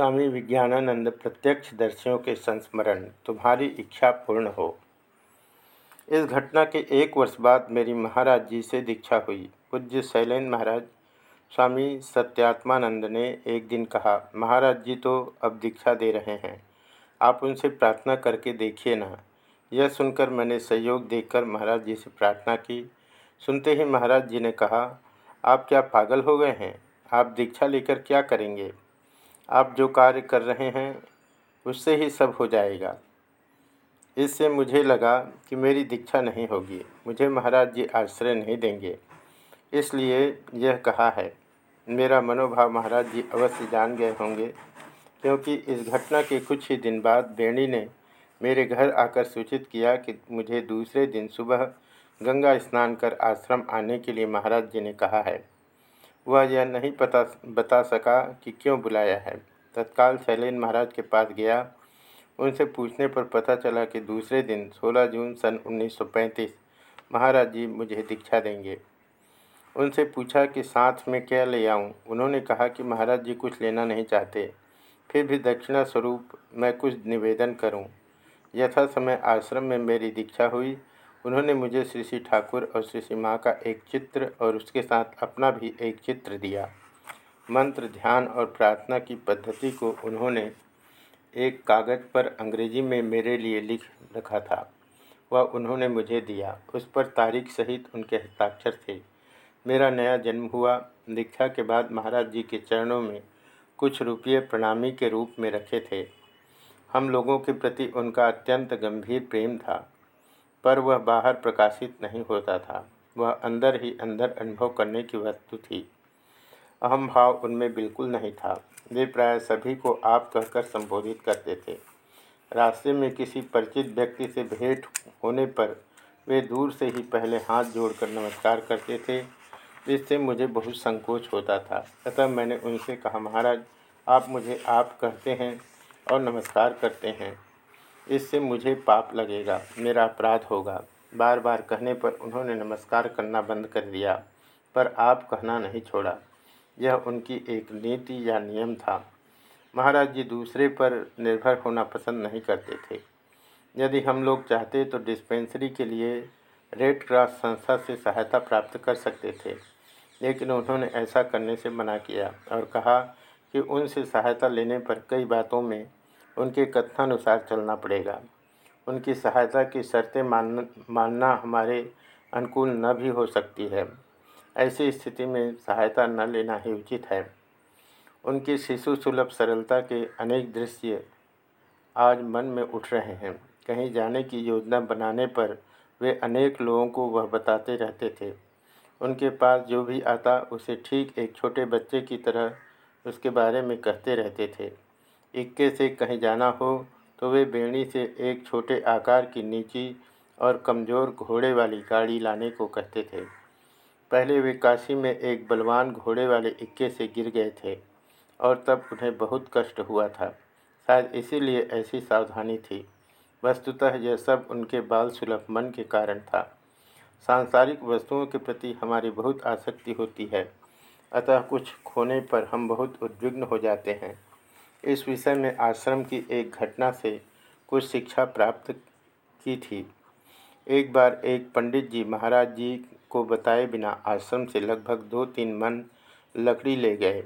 स्वामी विज्ञानानंद प्रत्यक्ष दर्शियों के संस्मरण तुम्हारी इच्छा पूर्ण हो। इस घटना के एक वर्ष बाद मेरी महाराज जी से दीक्षा हुई। पूज्य शैलेन महाराज, स्वामी सत्यात्मानंद ने एक दिन कहा, महाराज जी तो अब दीक्षा दे रहे हैं। आप उनसे प्रार्थना करके देखिए ना यह सुनकर मैंने सहयोग देकर महाराज जी से प्रार्थना की। सुनते ही महाराज जी ने कहा, आप क्या पागल हो गए हैं? आप दीक्षा लेकर क्या करेंगे? आप जो कार्य कर रहे हैं, उससे ही सब हो जाएगा। इससे मुझे लगा कि मेरी दीक्षा नहीं होगी। मुझे महाराज जी आश्रय नहीं देंगे। इसलिए यह कहा है, मेरा मनोभाव महाराज जी अवश्य जान गए होंगे, क्योंकि इस घटना के कुछ ही दिन बाद बेणी ने मेरे घर आकर सूचित किया कि मुझे दूसरे दिन सुबह गंगा स्नान कर आश्रम आने के लिए महाराज जी ने कहा है। वह यह नहीं पता, बता सका कि क्यों बुलाया है। तत्काल शैलेन महाराज के पास गया। उनसे पूछने पर पता चला कि दूसरे दिन 16 जून सन 1935 महाराज जी मुझे दीक्षा देंगे। उनसे पूछा कि साथ में क्या ले आऊँ? उन्होंने कहा कि महाराज जी कुछ लेना नहीं चाहते। फिर भी दक्षिणा स्वरूप मैं कुछ निवेदन करूँ। यथा समय आश्रम में मेरी दीक्षा हुई। उन्होंने मुझे श्री श्री ठाकुर और श्री श्री माँ का एक चित्र और उसके साथ अपना भी एक चित्र दिया। मंत्र, ध्यान और प्रार्थना की पद्धति को उन्होंने एक कागज़ पर अंग्रेज़ी में मेरे लिए लिख रखा था। वह उन्होंने मुझे दिया। उस पर तारीख सहित उनके हस्ताक्षर थे। मेरा नया जन्म हुआ। दीक्षा के बाद महाराज जी के चरणों में कुछ रुपये प्रणामी के रूप में रखे थे। हम लोगों के प्रति उनका अत्यंत गंभीर प्रेम था। पर वह बाहर प्रकाशित नहीं होता था। वह अंदर ही अंदर अनुभव करने की वस्तु थी। अहम भाव उनमें बिल्कुल नहीं था। वे प्राय सभी को आप कहकर संबोधित करते थे। रास्ते में किसी परिचित व्यक्ति से भेंट होने पर वे दूर से ही पहले हाथ जोड़कर नमस्कार करते थे, जिससे मुझे बहुत संकोच होता था। अतः मैंने उनसे कहा, महाराज, आप मुझे आप कहते हैं और नमस्कार करते हैं। इससे मुझे पाप लगेगा, मेरा अपराध होगा। बार बार कहने पर उन्होंने नमस्कार करना बंद कर दिया, पर आप कहना नहीं छोड़ा। यह उनकी एक नीति या नियम था। महाराज जी दूसरे पर निर्भर होना पसंद नहीं करते थे। यदि हम लोग चाहते तो डिस्पेंसरी के लिए रेड क्रॉस संस्था से सहायता प्राप्त कर सकते थे, लेकिन उन्होंने ऐसा करने से मना किया और कहा कि उनसे सहायता लेने पर कई बातों में उनके कथनानुसार चलना पड़ेगा। उनकी सहायता की शर्तें मान, मानना हमारे अनुकूल न भी हो सकती है। ऐसी स्थिति में सहायता न लेना ही उचित है। उनकी शिशु सुलभ सरलता के अनेक दृश्य आज मन में उठ रहे हैं। कहीं जाने की योजना बनाने पर वे अनेक लोगों को वह बताते रहते थे। उनके पास जो भी आता, उसे ठीक एक छोटे बच्चे की तरह उसके बारे में कहते रहते थे। इक्के से कहीं जाना हो तो वे बेणी से एक छोटे आकार की नीची और कमज़ोर घोड़े वाली गाड़ी लाने को कहते थे। पहले वे काशी में एक बलवान घोड़े वाले इक्के से गिर गए थे और तब उन्हें बहुत कष्ट हुआ था। शायद इसीलिए ऐसी सावधानी थी। वस्तुतः यह सब उनके बाल सुलभ मन के कारण था। सांसारिक वस्तुओं के प्रति हमारी बहुत आसक्ति होती है। अतः कुछ खोने पर हम बहुत उद्विग्न हो जाते हैं। इस विषय में आश्रम की एक घटना से कुछ शिक्षा प्राप्त की थी। एक बार एक पंडित जी महाराज जी को बताए बिना आश्रम से लगभग दो तीन मन लकड़ी ले गए।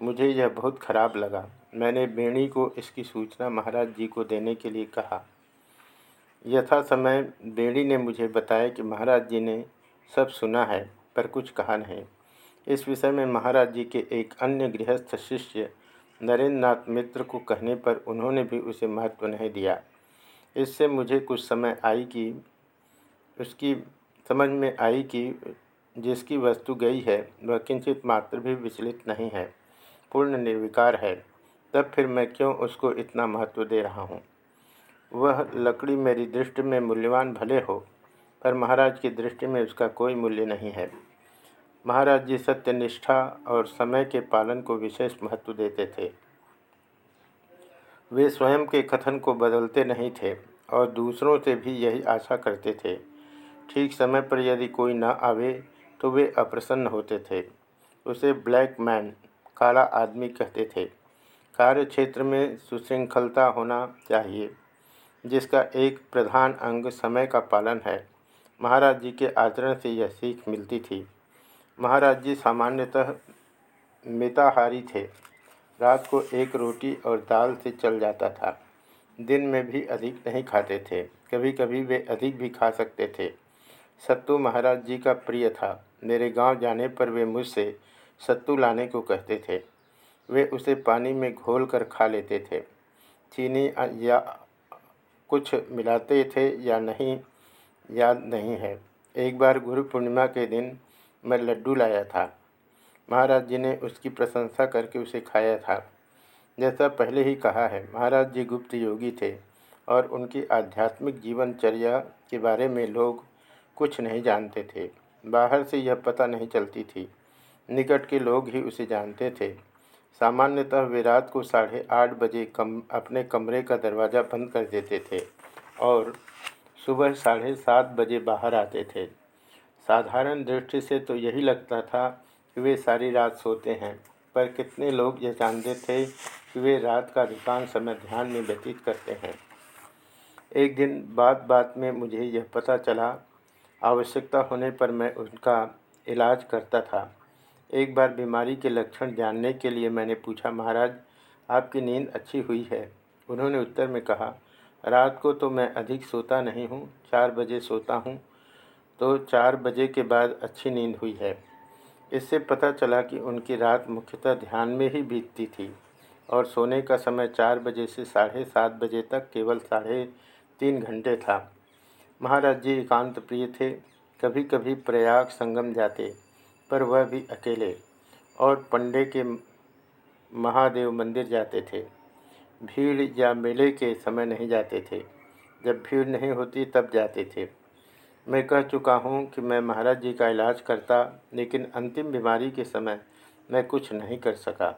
मुझे यह बहुत खराब लगा। मैंने बेणी को इसकी सूचना महाराज जी को देने के लिए कहा। यथा समय बेणी ने मुझे बताया कि महाराज जी ने सब सुना है, पर कुछ कहा नहीं। इस विषय में महाराज जी के एक अन्य गृहस्थ शिष्य नरेंद्र नाथ मित्र को कहने पर उन्होंने भी उसे महत्व नहीं दिया। इससे मुझे कुछ समय आई कि, उसकी समझ में आई कि जिसकी वस्तु गई है, वह किंचित मात्र भी विचलित नहीं है, पूर्ण निर्विकार है। तब फिर मैं क्यों उसको इतना महत्व दे रहा हूँ? वह लकड़ी मेरी दृष्टि में मूल्यवान भले हो, पर महाराज की दृष्टि में उसका कोई मूल्य नहीं है। महाराज जी सत्यनिष्ठा और समय के पालन को विशेष महत्व देते थे। वे स्वयं के कथन को बदलते नहीं थे और दूसरों से भी यही आशा करते थे। ठीक समय पर यदि कोई न आवे तो वे अप्रसन्न होते थे। उसे ब्लैक मैन, काला आदमी कहते थे। कार्य क्षेत्र में सुशृंखलता होना चाहिए, जिसका एक प्रधान अंग समय का पालन है। महाराज जी के आचरण से यह सीख मिलती थी। महाराज जी सामान्यतः मिताहारी थे। रात को एक रोटी और दाल से चल जाता था। दिन में भी अधिक नहीं खाते थे। कभी कभी वे अधिक भी खा सकते थे। सत्तू महाराज जी का प्रिय था। मेरे गाँव जाने पर वे मुझसे सत्तू लाने को कहते थे। वे उसे पानी में घोल कर खा लेते थे। चीनी या कुछ मिलाते थे या नहीं, याद नहीं है। एक बार गुरु पूर्णिमा के दिन मैं लड्डू लाया था। महाराज जी ने उसकी प्रशंसा करके उसे खाया था। जैसा पहले ही कहा है, महाराज जी गुप्त योगी थे और उनकी आध्यात्मिक जीवनचर्या के बारे में लोग कुछ नहीं जानते थे। बाहर से यह पता नहीं चलती थी। निकट के लोग ही उसे जानते थे। सामान्यतः वे रात को साढ़े आठ बजे कम, अपने कमरे का दरवाज़ा बंद कर देते थे और सुबह साढ़े सात बजे बाहर आते थे। साधारण दृष्टि से तो यही लगता था कि वे सारी रात सोते हैं, पर कितने लोग यह जानते थे कि वे रात का अधिकांश समय ध्यान में व्यतीत करते हैं। एक दिन बात बात में मुझे यह पता चला, आवश्यकता होने पर मैं उनका इलाज करता था। एक बार बीमारी के लक्षण जानने के लिए मैंने पूछा, महाराज, आपकी नींद अच्छी हुई है? उन्होंने उत्तर में कहा, रात को तो मैं अधिक सोता नहीं हूँ, चार बजे सोता हूँ तो चार बजे के बाद अच्छी नींद हुई है। इससे पता चला कि उनकी रात मुख्यतः ध्यान में ही बीतती थी और सोने का समय चार बजे से साढ़े सात बजे तक केवल साढ़े तीन घंटे था। महाराज जी एकांत प्रिय थे कभी कभी प्रयाग संगम जाते, पर वह भी अकेले और पंडे के महादेव मंदिर जाते थे। भीड़ या मेले के समय नहीं जाते थे। जब भीड़ नहीं होती तब जाते थे। मैं कह चुका हूँ कि मैं महाराज जी का इलाज करता, लेकिन अंतिम बीमारी के समय मैं कुछ नहीं कर सका।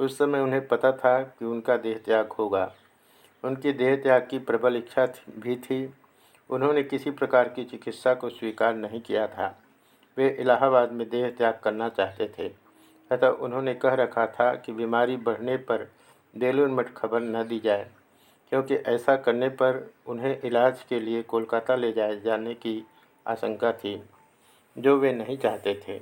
उस समय उन्हें पता था कि उनका देह त्याग होगा। उनकी देह त्याग की प्रबल इच्छा भी थी। उन्होंने किसी प्रकार की चिकित्सा को स्वीकार नहीं किया था। वे इलाहाबाद में देह त्याग करना चाहते थे। अतः उन्होंने कह रखा था कि बीमारी बढ़ने पर बेलूर मठ खबर न दी जाए। क्योंकि ऐसा करने पर उन्हें इलाज के लिए कोलकाता ले जाए जाने की आशंका थी, जो वे नहीं चाहते थे।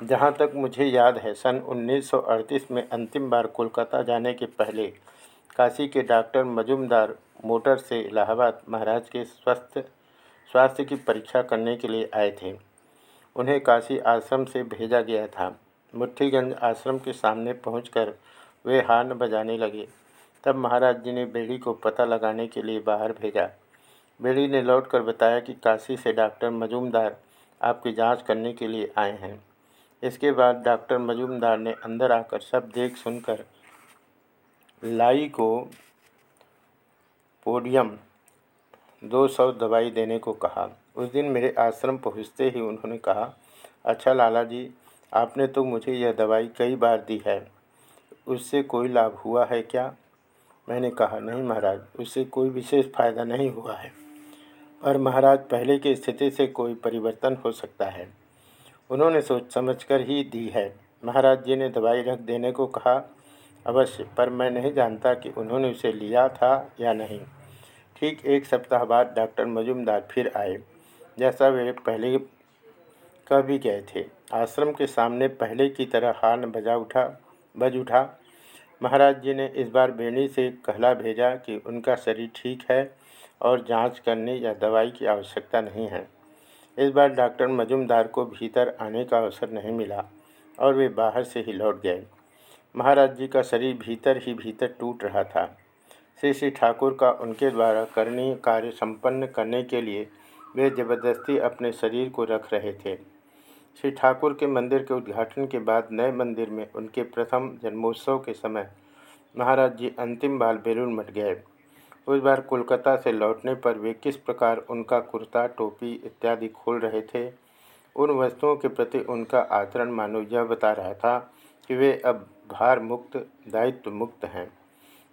जहाँ तक मुझे याद है, सन 1938 में अंतिम बार कोलकाता जाने के पहले काशी के डॉक्टर मजुमदार मोटर से इलाहाबाद महाराज के स्वस्थ स्वास्थ्य की परीक्षा करने के लिए आए थे। उन्हें काशी आश्रम से भेजा गया था। मुठ्ठीगंज आश्रम के सामने पहुंचकर वे हार्न बजाने लगे। तब महाराज जी ने बेड़ी को पता लगाने के लिए बाहर भेजा। बेड़ी ने लौटकर बताया कि काशी से डॉक्टर मजूमदार आपकी जाँच करने के लिए आए हैं। इसके बाद डॉक्टर मजूमदार ने अंदर आकर सब देख सुनकर लाई को पोडियम दो सौ दवाई देने को कहा। उस दिन मेरे आश्रम पहुँचते ही उन्होंने कहा अच्छा लाला जी, आपने तो मुझे यह दवाई कई बार दी है, उससे कोई लाभ हुआ है क्या? मैंने कहा, नहीं महाराज, उससे कोई विशेष फ़ायदा नहीं हुआ है। पर महाराज, पहले की स्थिति से कोई परिवर्तन हो सकता है। उन्होंने सोच समझकर ही दी है। महाराज जी ने दवाई रख देने को कहा, अवश्य, पर मैं नहीं जानता कि उन्होंने उसे लिया था या नहीं। ठीक एक सप्ताह बाद डॉक्टर मजुमदार फिर आए। जैसा वे पहले कह भी गए थे। आश्रम के सामने पहले की तरह हार्न बजा उठा, बज उठा। महाराज जी ने इस बार बेनी से कहला भेजा कि उनका शरीर ठीक है और जाँच करने या दवाई की आवश्यकता नहीं है। इस बार डॉक्टर मजुमदार को भीतर आने का अवसर नहीं मिला और वे बाहर से ही लौट गए। महाराज जी का शरीर भीतर ही भीतर टूट रहा था। श्री श्री ठाकुर का उनके द्वारा करणीय कार्य संपन्न करने के लिए वे ज़बरदस्ती अपने शरीर को रख रहे थे। श्री ठाकुर के मंदिर के उद्घाटन के बाद नए मंदिर में उनके प्रथम जन्मोत्सव के समय महाराज जी अंतिम बार बेलूर मठ गए। उस बार कोलकाता से लौटने पर वे किस प्रकार उनका कुर्ता, टोपी इत्यादि खोल रहे थे, उन वस्तुओं के प्रति उनका आचरण मानो यह बता रहा था कि वे अब भार मुक्त, दायित्व मुक्त हैं।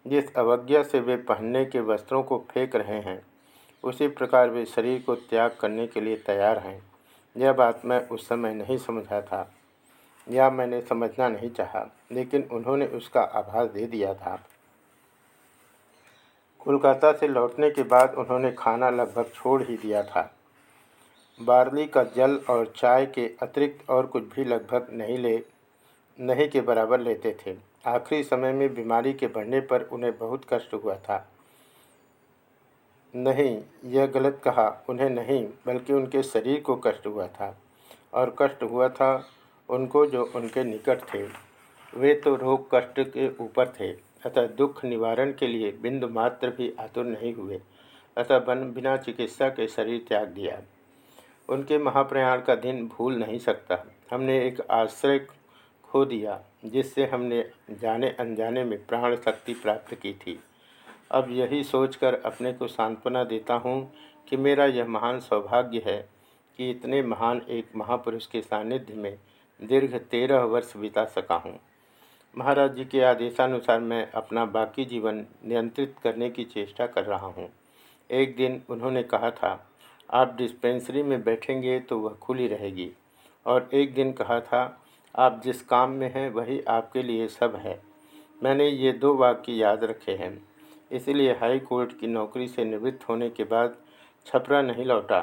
जिस अवज्ञा से वे पहनने के वस्त्रों को फेंक रहे हैं, उसी प्रकार वे शरीर को त्याग करने के लिए तैयार हैं। यह बात मैं उस समय नहीं समझा था, या मैंने समझना नहीं चाहा, लेकिन उन्होंने उसका आभास दे दिया था। कोलकाता से लौटने के बाद उन्होंने खाना लगभग छोड़ ही दिया था। बार्ली का जल और चाय के अतिरिक्त और कुछ भी लगभग नहीं ले, नहीं के बराबर लेते थे। आखिरी समय में बीमारी के बढ़ने पर उन्हें बहुत कष्ट हुआ था। नहीं, यह गलत कहा। उन्हें नहीं, बल्कि उनके शरीर को कष्ट हुआ था। और कष्ट हुआ था उनको जो उनके निकट थे। वे तो रोग कष्ट के ऊपर थे, अतः दुख निवारण के लिए बिंदु मात्र भी आतुर नहीं हुए। अतः बन बिना चिकित्सा के शरीर त्याग दिया। उनके महाप्रयाण का दिन भूल नहीं सकता। हमने एक आश्रय खो दिया, जिससे हमने जाने अनजाने में प्राण शक्ति प्राप्त की थी। अब यही सोचकर अपने को सांत्वना देता हूँ कि मेरा यह महान सौभाग्य है कि इतने महान एक महापुरुष के सानिध्य में दीर्घ तेरह वर्ष बिता सका हूँ। महाराज जी के आदेशानुसार मैं अपना बाकी जीवन नियंत्रित करने की चेष्टा कर रहा हूँ। एक दिन उन्होंने कहा था, आप डिस्पेंसरी में बैठेंगे तो वह खुली रहेगी। और एक दिन कहा था, आप जिस काम में हैं वही आपके लिए सब है। मैंने ये दो वाक्य याद रखे हैं। इसलिए हाई कोर्ट की नौकरी से निवृत्त होने के बाद छपरा नहीं लौटा।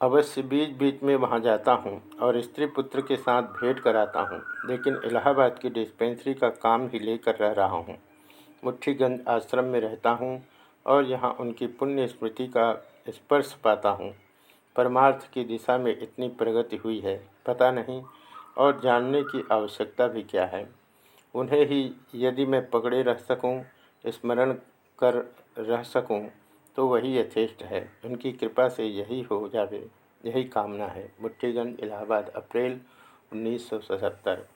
अवश्य बीच बीच में वहाँ जाता हूँ और स्त्री पुत्र के साथ भेंट कराता हूँ, लेकिन इलाहाबाद की डिस्पेंसरी का काम ही लेकर रह रहा हूँ। मुठ्ठीगंज आश्रम में रहता हूँ और यहाँ उनकी पुण्य स्मृति का स्पर्श पाता हूँ। परमार्थ की दिशा में इतनी प्रगति हुई है, पता नहीं और जानने की आवश्यकता भी क्या है। उन्हें ही यदि मैं पकड़े रह सकूँ, स्मरण कर रह सकूँ, तो वही यथेष्ट है। उनकी कृपा से यही हो जावे यही कामना है। मुठ्ठीगंज इलाहाबाद अप्रैल उन्नीस सौ सतहत्तर।